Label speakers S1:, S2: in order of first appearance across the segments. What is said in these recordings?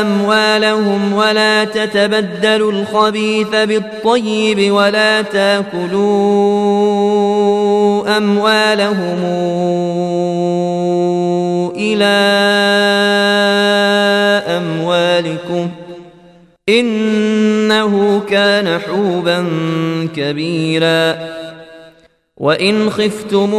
S1: أموالهم ولا تتبدلوا الخبيث بالطيب ولا تأكلوا أموالهم إلى أموالكم إنه كان حوبا كبيرا. وإن خفتموا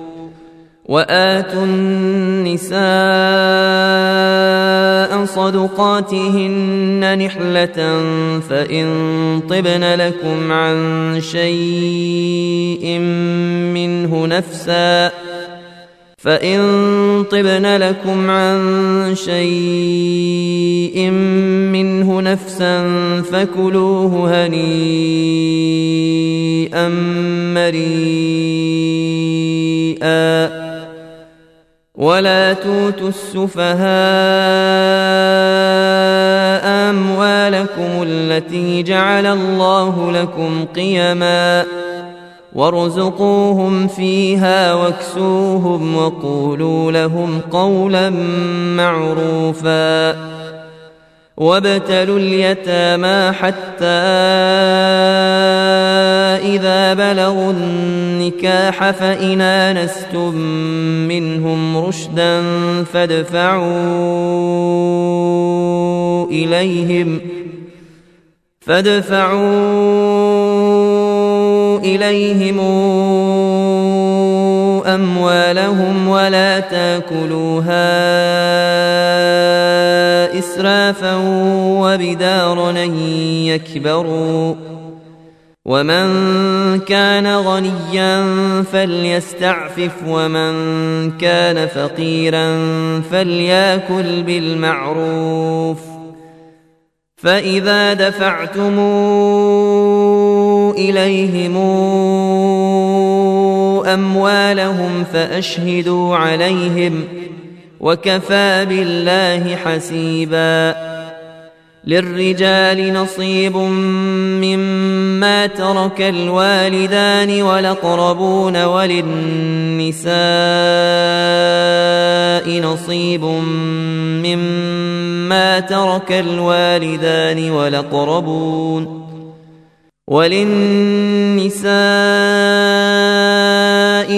S1: وآتوا النساء صدقاتهن نحلة فإن طبن لكم عن شيء منه نفسا فإن طبن لكم عن شيء منه نفسا فكلوه هنيئا مريئا ولا توتوا السفهاء أموالكم التي جعل الله لكم قيماً وارزقوهم فيها واكسوهم وقولوا لهم قولا معروفا وابتلوا اليتامى حتى إذا بلغوا النكاح فإن آنستم منهم رشدا فادفعوا إليهم فادفعوا إليهم أموالهم ولا تأكلوها إسرافا وبدارا يكبروا ومن كان غنيا فليستعفف ومن كان فقيرا فليأكل بالمعروف فإذا دفعتموا إليهم أموالهم فأشهدوا عليهم وكفى بالله حسيبا للرجال نصيب مما ترك الوالدان والأقربون وللنساء نصيب مما ترك الوالدان والأقربون وللنساء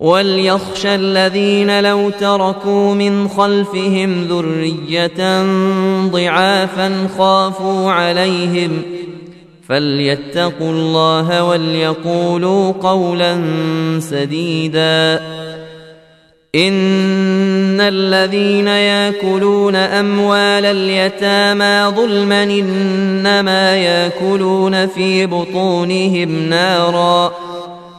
S1: وليخشى الذين لو تركوا من خلفهم ذرية ضعافا خافوا عليهم فليتقوا الله وليقولوا قولا سديدا ان الذين ياكلون اموال اليتامى ظلما انما ياكلون في بطونهم نارا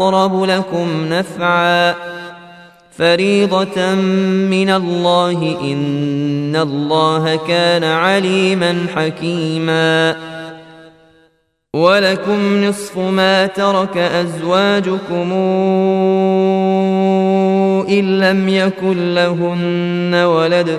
S1: أقرب لكم نفعا فريضة من الله إن الله كان عليما حكيما ولكم نصف ما ترك أزواجكم إن لم يكن لهن ولد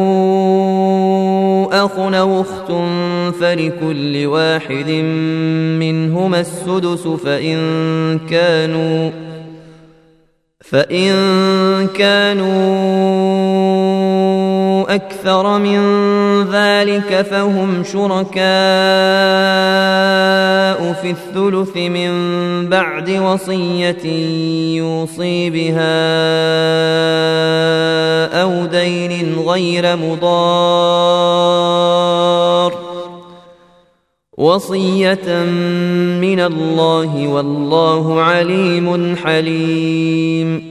S1: أخ أو أخت فلكل واحد منهما السدس فإن كانوا فإن كانوا أكثر من ذلك فهم شركاء في الثلث من بعد وصية يوصي بها أو دين غير مضار. وصية من الله والله عليم حليم.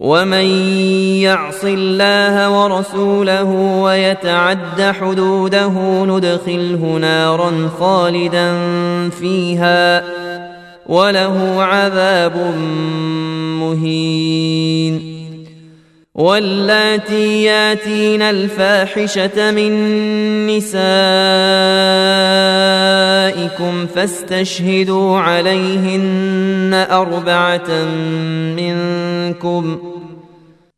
S1: ومن يعص الله ورسوله ويتعد حدوده ندخله نارا خالدا فيها وله عذاب مهين واللاتي ياتين الفاحشه من نسائكم فاستشهدوا عليهن اربعه منكم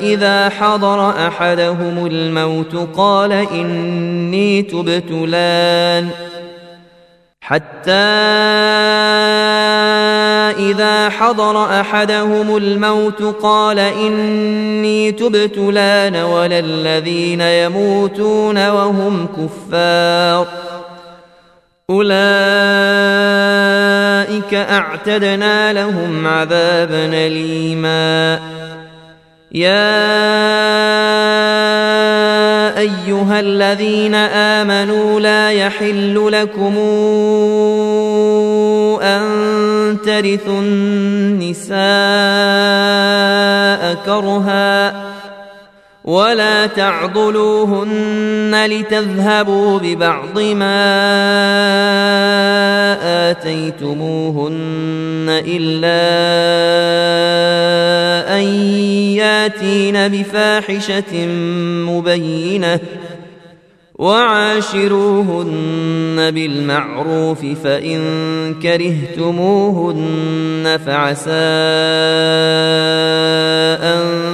S1: إذا حضر أحدهم الموت قال إني تبت لأن. حتى إذا حضر أحدهم الموت قال إني تبت لأن ولا الذين يموتون وهم كفار. أولئك أعتدنا لهم عذابا أليما. يا أيها الذين آمنوا لا يحل لكم أن ترثوا النساء كرها ولا تعضلوهن لتذهبوا ببعض ما آتيتموهن إلا أن ياتين بفاحشة مبينة وعاشروهن بالمعروف فإن كرهتموهن فعسى أن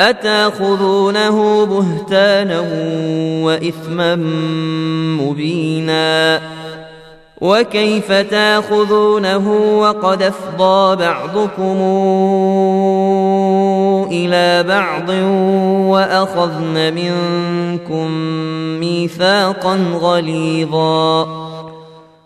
S1: أتأخذونه بهتانا وإثما مبينا وكيف تأخذونه وقد أفضى بعضكم إلى بعض وأخذن منكم ميثاقا غليظا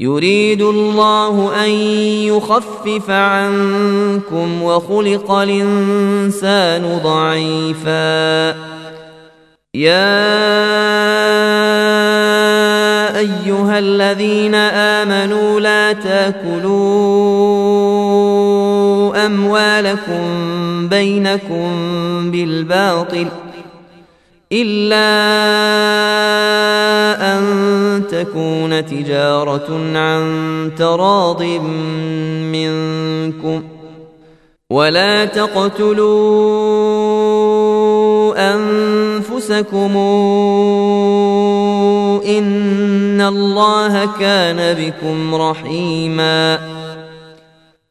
S1: يريد الله أن يخفف عنكم وخلق الإنسان ضعيفا. يا أيها الذين آمنوا لا تأكلوا أموالكم بينكم بالباطل إلا أن تكون تجارة عن تراض منكم ولا تقتلوا أنفسكم إن الله كان بكم رحيما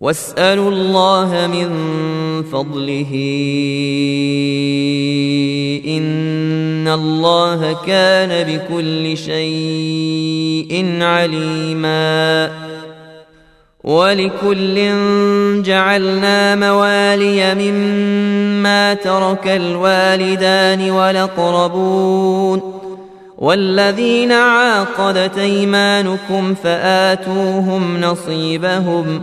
S1: واسألوا الله من فضله. إن الله كان بكل شيء عليما. ولكل جعلنا موالي مما ترك الوالدان والأقربون. والذين عاقدت أيمانكم فآتوهم نصيبهم.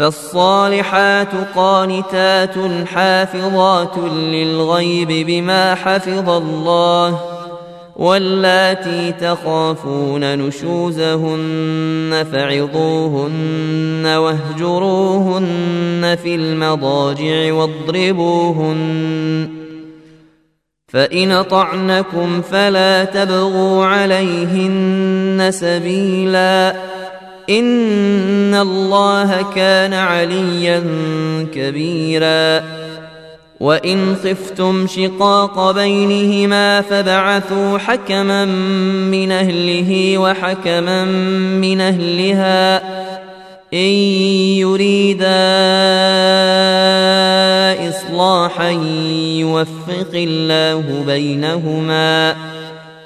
S1: فالصالحات قانتات حافظات للغيب بما حفظ الله واللاتي تخافون نشوزهن فعظوهن واهجروهن في المضاجع واضربوهن فإن طعنكم فلا تبغوا عليهن سبيلا إن الله كان عليا كبيرا. وإن خفتم شقاق بينهما فبعثوا حكما من أهله وحكما من أهلها. إن يريدا إصلاحا يوفق الله بينهما.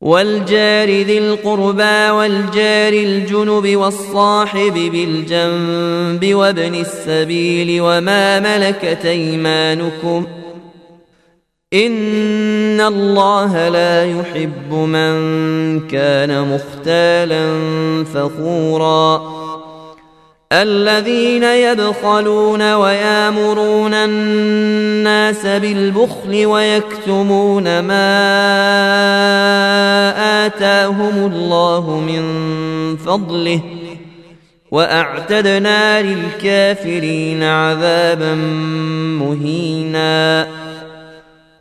S1: والجار ذي القربى والجار الجنب والصاحب بالجنب وابن السبيل وما ملكت أيمانكم إن الله لا يحب من كان مختالا فخورا الذين يبخلون ويامرون الناس بالبخل ويكتمون ما آتاهم الله من فضله وأعتدنا للكافرين عذابا مهينا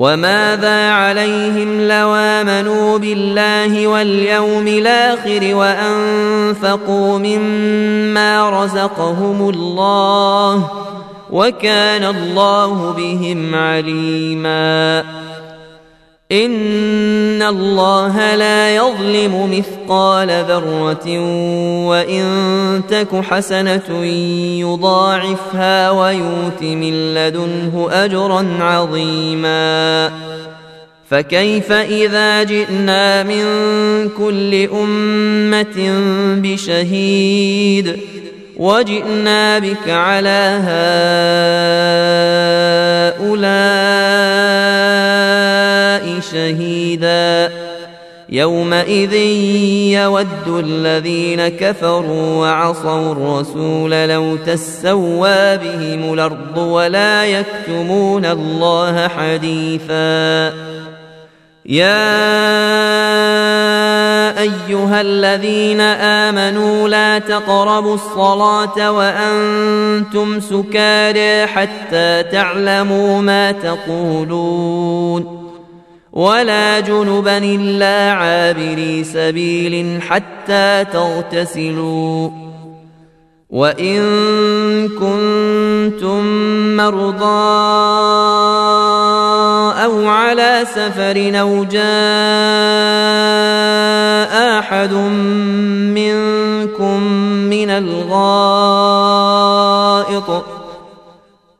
S1: وماذا عليهم لو آمنوا بالله واليوم الآخر وأنفقوا مما رزقهم الله وكان الله بهم عليما ان الله لا يظلم مثقال ذره وان تك حسنه يضاعفها ويؤت من لدنه اجرا عظيما فكيف اذا جئنا من كل امه بشهيد وجئنا بك على هؤلاء شهيدا. يومئذ يود الذين كفروا وعصوا الرسول لو تسوى بهم الأرض ولا يكتمون الله حديثا. يا أيها الذين آمنوا لا تقربوا الصلاة وأنتم سكارى حتى تعلموا ما تقولون. ولا جنبا إلا عابري سبيل حتى تغتسلوا. وإن كنتم مرضى أو على سفر أو جاء أحد منكم من الغائط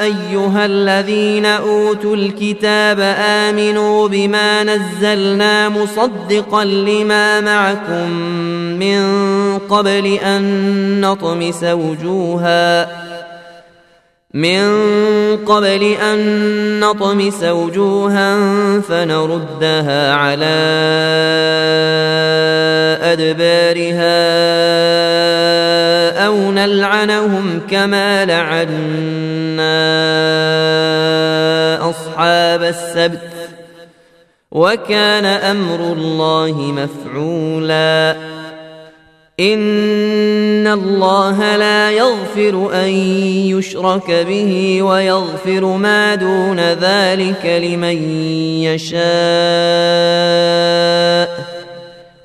S1: أيها الذين أوتوا الكتاب آمنوا بما نزلنا مصدقا لما معكم من قبل أن نطمس وجوها من قبل أن نطمس وجوها فنردها على أدبارها أو نلعنهم كما لعنا اصحاب السبت وكان أمر الله مفعولا ان الله لا يغفر ان يشرك به ويغفر ما دون ذلك لمن يشاء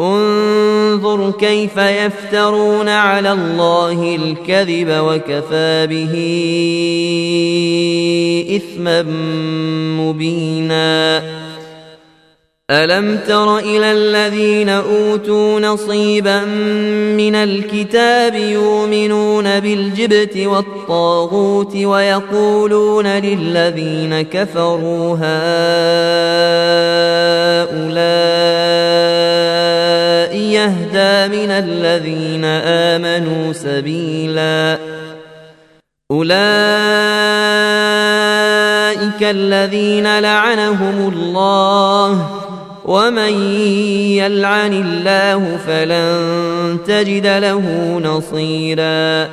S1: انظر كيف يفترون على الله الكذب وكفى به إثما مبينا. ألم تر إلى الذين أوتوا نصيبا من الكتاب يؤمنون بالجبت والطاغوت ويقولون للذين كفروا هؤلاء يهدى من الذين آمنوا سبيلا. أولئك الذين لعنهم الله ومن يلعن الله فلن تجد له نصيرا.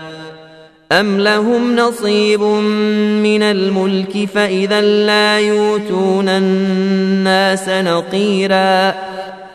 S1: أم لهم نصيب من الملك فإذا لا يؤتون الناس نقيرا.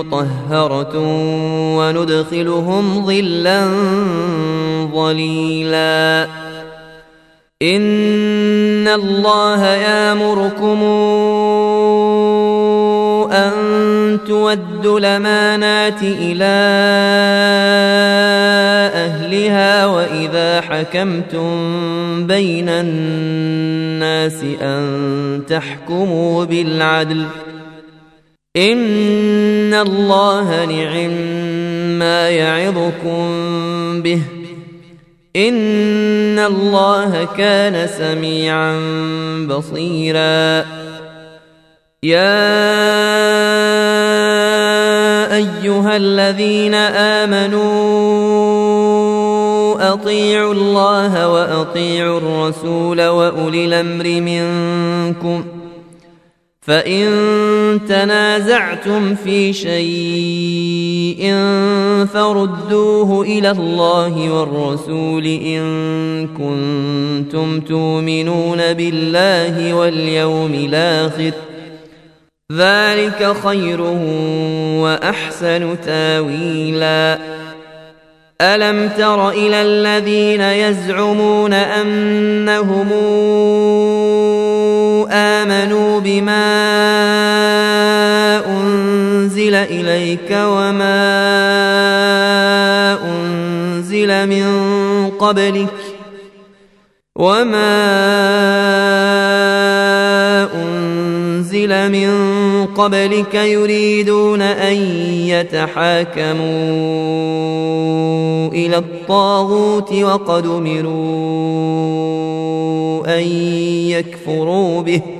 S1: مطهرة وندخلهم ظلا ظليلا. إن الله يأمركم أن تودوا الأمانات إلى أهلها وإذا حكمتم بين الناس أن تحكموا بالعدل. ان الله نعم ما يعظكم به ان الله كان سميعا بصيرا. يا ايها الذين امنوا اطيعوا الله واطيعوا الرسول واولي الامر منكم فإن تنازعتم في شيء فردوه إلى الله والرسول إن كنتم تؤمنون بالله واليوم الآخر ذلك خير وأحسن تاويلا ألم تر إلى الذين يزعمون أنهم آمنوا بما أنزل إليك وما أنزل من قبلك وما أنزل من قبلك يريدون أن يتحاكموا إلى الطاغوت وقد أمروا أن يكفروا به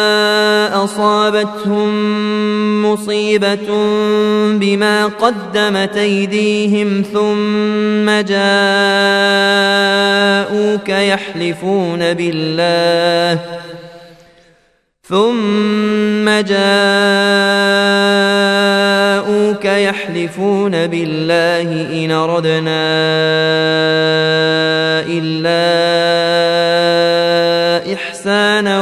S1: أصابتهم مصيبة بما قدمت أيديهم ثم جاءوك يحلفون بالله. ثم جاءوك يحلفون بالله إن ردنا إلا إحسانا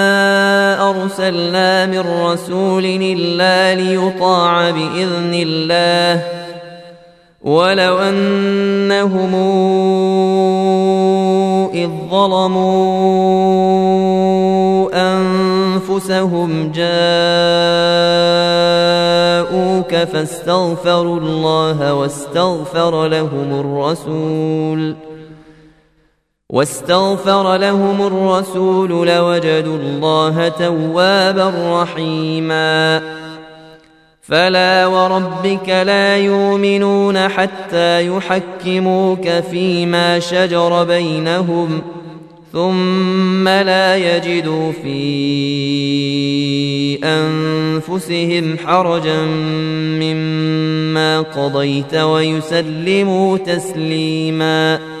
S1: أرسلنا من رسول إلا ليطاع بإذن الله ولو أنهم إذ ظلموا أنفسهم جاءوك فاستغفروا الله واستغفر لهم الرسول واستغفر لهم الرسول لوجدوا الله توابا رحيما. فلا وربك لا يؤمنون حتى يحكموك فيما شجر بينهم ثم لا يجدوا في أنفسهم حرجا مما قضيت ويسلموا تسليما.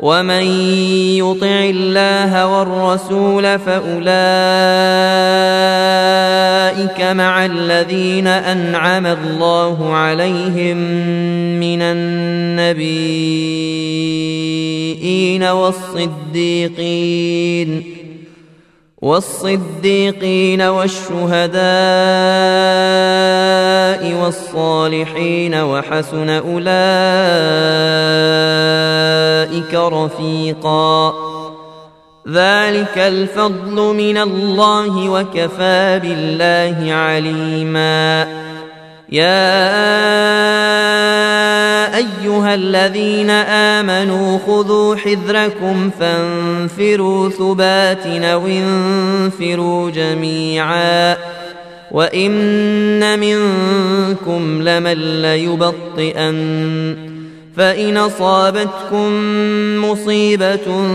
S1: ومن يطع الله والرسول فاولئك مع الذين انعم الله عليهم من النبيين والصديقين والصديقين والشهداء والصالحين وحسن أولئك رفيقا. ذلك الفضل من الله وكفى بالله عليما. يا أيها الذين آمنوا خذوا حذركم فانفروا ثبات أو انفروا جميعا وإن منكم لمن ليبطئن فإن أصابتكم مصيبة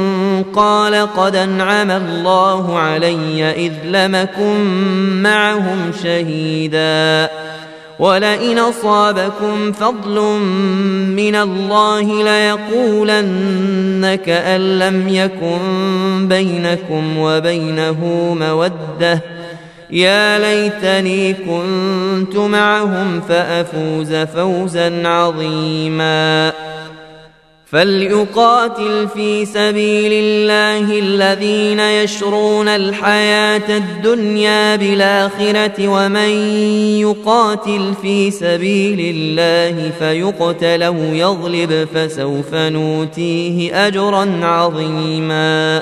S1: قال قد أنعم الله علي إذ لمكن معهم شهيدا ولئن أصابكم فضل من الله ليقولن كأن لم يكن بينكم وبينه مودة. يا ليتني كنت معهم فأفوز فوزا عظيما. فليقاتل في سبيل الله الذين يشرون الحياة الدنيا بالاخره ومن يقاتل في سبيل الله فيقتل أو يغلب فسوف نوتيه اجرا عظيما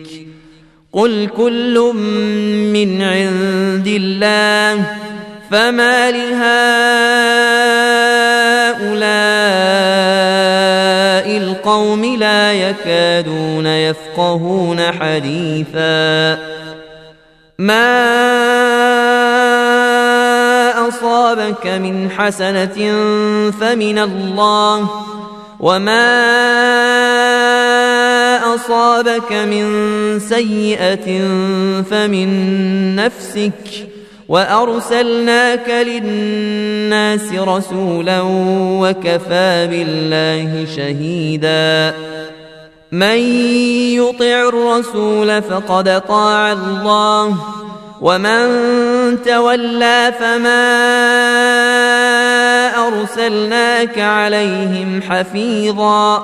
S1: قل كل من عند الله فما لهؤلاء القوم لا يكادون يفقهون حديثا ما اصابك من حسنه فمن الله وما أصابك من سيئة فمن نفسك وأرسلناك للناس رسولا وكفى بالله شهيدا. من يطع الرسول فقد طاع الله ومن تولى فما أرسلناك عليهم حفيظا.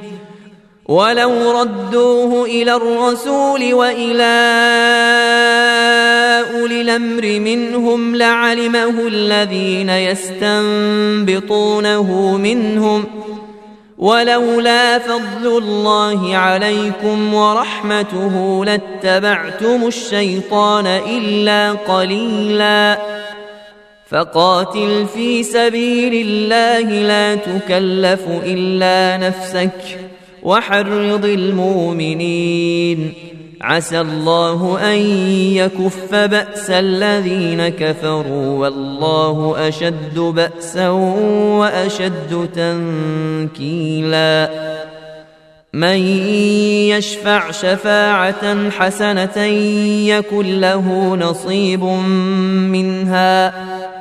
S1: ولو ردوه إلى الرسول والى اولي الامر منهم لعلمه الذين يستنبطونه منهم ولولا فضل الله عليكم ورحمته لاتبعتم الشيطان الا قليلا فقاتل في سبيل الله لا تكلف الا نفسك وحرض المؤمنين. عسى الله أن يكف بأس الذين كفروا والله أشد بأسا وأشد تنكيلا. من يشفع شفاعة حسنة يكن له نصيب منها.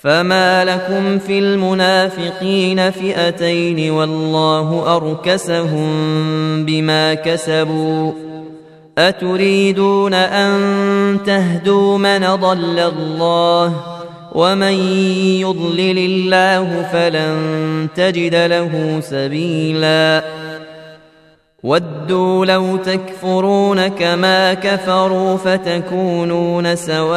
S1: فما لكم في المنافقين فئتين والله اركسهم بما كسبوا اتريدون ان تهدوا من ضل الله ومن يضلل الله فلن تجد له سبيلا ودوا لو تكفرون كما كفروا فتكونون سواء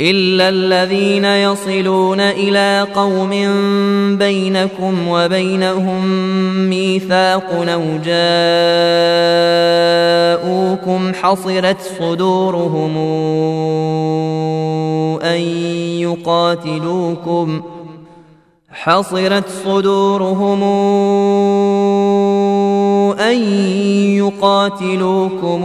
S1: الا الذين يصلون إلى قوم بينكم وبينهم ميثاق أو جاءوكم حصرت صدورهم ان يقاتلوكم حصرت صدورهم ان يقاتلوكم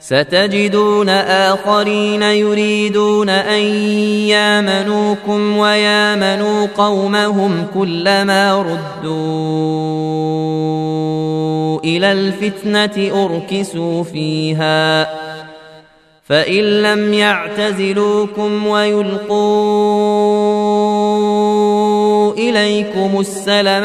S1: ستجدون آخرين يريدون أن يامنوكم ويامنوا قومهم كلما ردوا إلى الفتنة أركسوا فيها. فإن لم يعتزلوكم ويلقوا إليكم السلم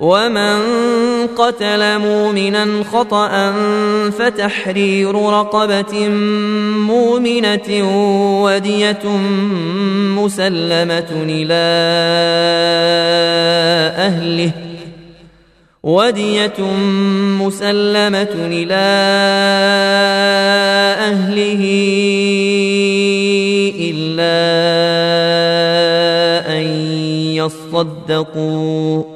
S1: ومن قتل مؤمنا خطأ فتحرير رقبة مؤمنة ودية مسلمة إلى أهله ودية مسلمة إلى أهله إلا أن يصدقوا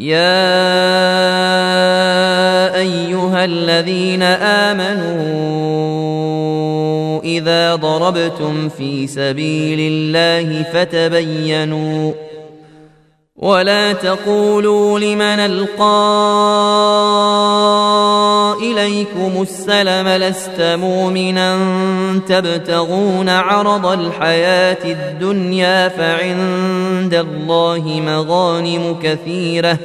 S1: يا أيها الذين آمنوا إذا ضربتم في سبيل الله فتبينوا ولا تقولوا لمن ألقى إليكم السلم لست مؤمنا. تبتغون عرض الحياة الدنيا فعند الله مغانم كثيرة.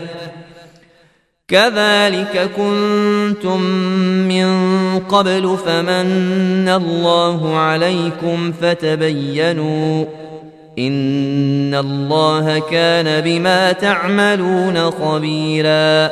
S1: كذلك كنتم من قبل فمن الله عليكم فتبينوا إن الله كان بما تعملون خبيرا.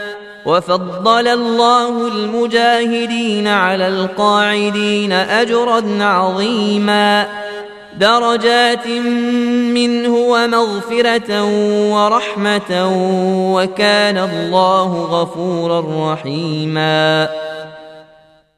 S1: وفضل الله المجاهدين على القاعدين أجرا عظيما. درجات منه ومغفرة ورحمة وكان الله غفورا رحيما.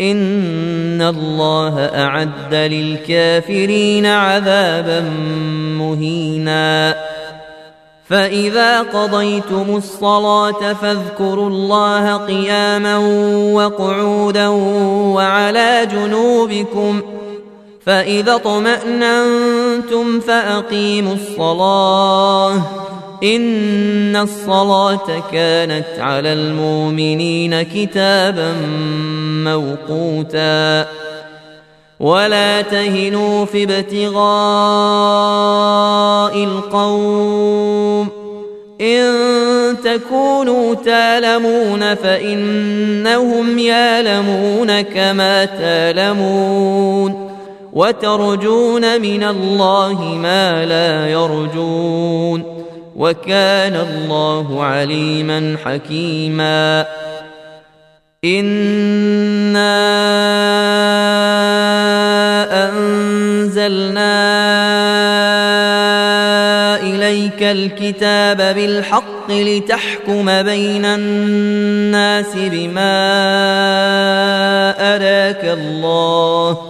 S1: ان الله اعد للكافرين عذابا مهينا. فاذا قضيتم الصلاه فاذكروا الله قياما وقعودا وعلى جنوبكم. فاذا اطماننتم فاقيموا الصلاه. إن الصلاة كانت على المؤمنين كتابا موقوتا. ولا تهنوا في ابتغاء القوم. إن تكونوا تالمون فإنهم يالمون كما تالمون وترجون من الله ما لا يرجون. وكان الله عليما حكيما. انا انزلنا اليك الكتاب بالحق لتحكم بين الناس بما اراك الله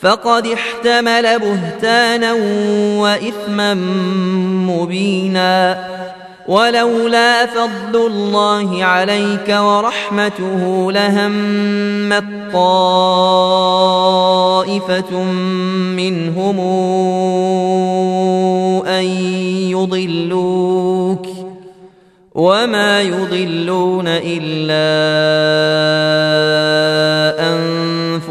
S1: فقد احتمل بهتانا وإثما مبينا. ولولا فضل الله عليك ورحمته لهمت طائفة منهم أن يضلوك. وما يضلون إلا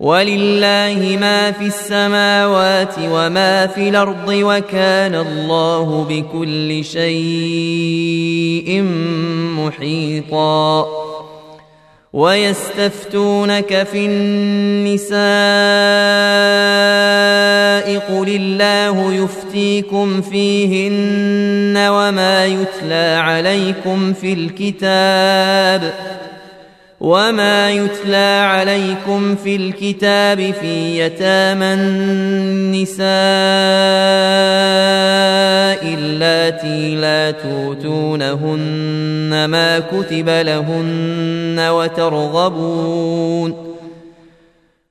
S1: ولله ما في السماوات وما في الأرض وكان الله بكل شيء محيطا. ويستفتونك في النساء قل الله يفتيكم فيهن وما يتلى عليكم في الكتاب وما يتلى عليكم في الكتاب في يتامى النساء اللاتي لا توتونهن ما كتب لهن وترغبون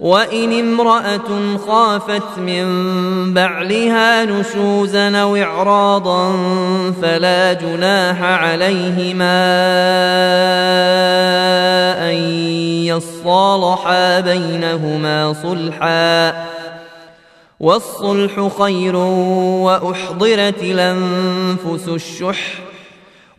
S1: وإن امرأة خافت من بعلها نشوزا أو إعراضا فلا جناح عليهما أن يصالحا بينهما صلحا. والصلح خير وأحضرت الأنفس الشح.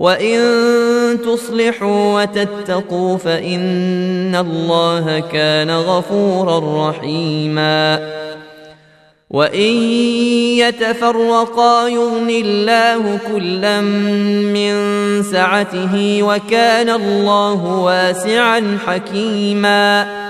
S1: وان تصلحوا وتتقوا فان الله كان غفورا رحيما. وان يتفرقا يغن الله كلا من سعته وكان الله واسعا حكيما.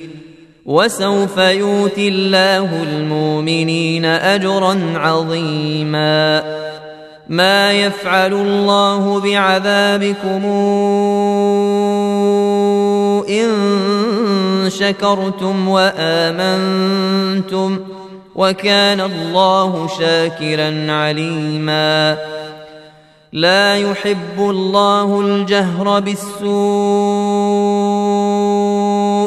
S1: وسوف يؤتي الله المؤمنين أجرا عظيما. ما يفعل الله بعذابكم إن شكرتم وآمنتم وكان الله شاكرا عليما. لا يحب الله الجهر بالسوء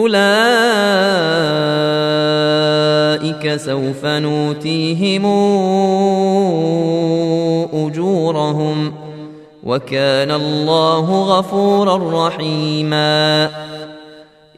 S1: أولئك سوف نوتيهم أجورهم وكان الله غفورا رحيما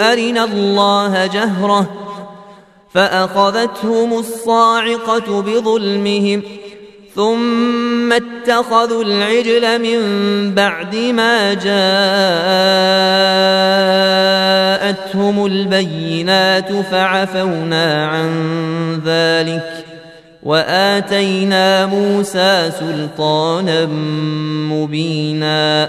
S1: أرنا الله جهرة فأخذتهم الصاعقة بظلمهم ثم اتخذوا العجل من بعد ما جاءتهم البينات فعفونا عن ذلك وآتينا موسى سلطانا مبينا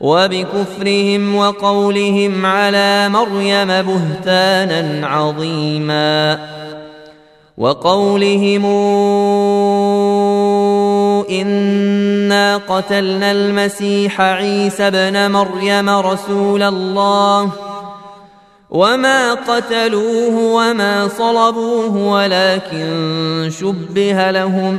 S1: وبكفرهم وقولهم على مريم بهتانا عظيما وقولهم إنا قتلنا المسيح عيسى ابن مريم رسول الله وما قتلوه وما صلبوه ولكن شبه لهم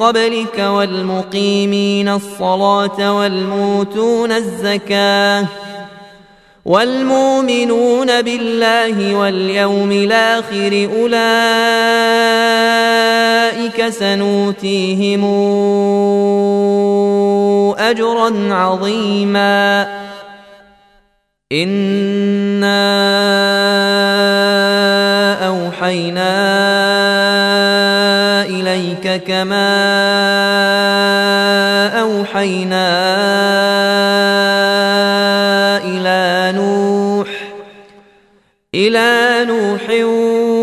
S1: قبلك والمقيمين الصلاة والموتون الزكاة والمؤمنون بالله واليوم الآخر أولئك سنوتيهم أجرا عظيما. إنا أوحينا كما أوحينا إلى نوح إلى نوح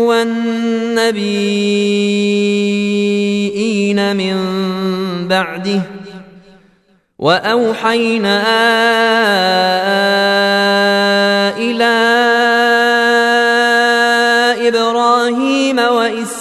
S1: والنبيين من بعده وأوحينا إلى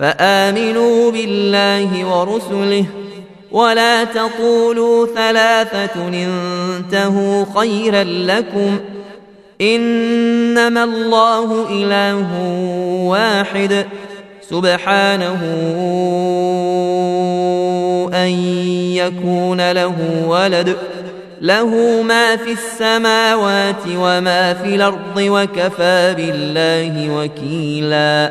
S1: فآمنوا بالله ورسله ولا تقولوا ثلاثة انتهوا خيرا لكم إنما الله إله واحد سبحانه أن يكون له ولد له ما في السماوات وما في الأرض وكفى بالله وكيلا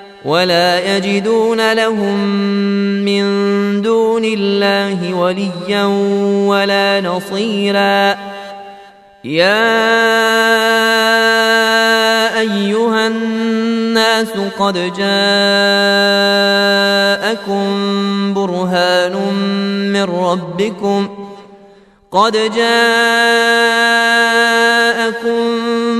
S1: ولا يجدون لهم من دون الله وليا ولا نصيرا. يا أيها الناس قد جاءكم برهان من ربكم. قد جاءكم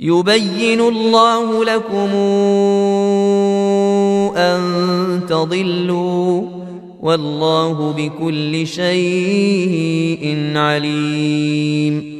S1: يبين الله لكم أن تضلوا والله بكل شيء عليم.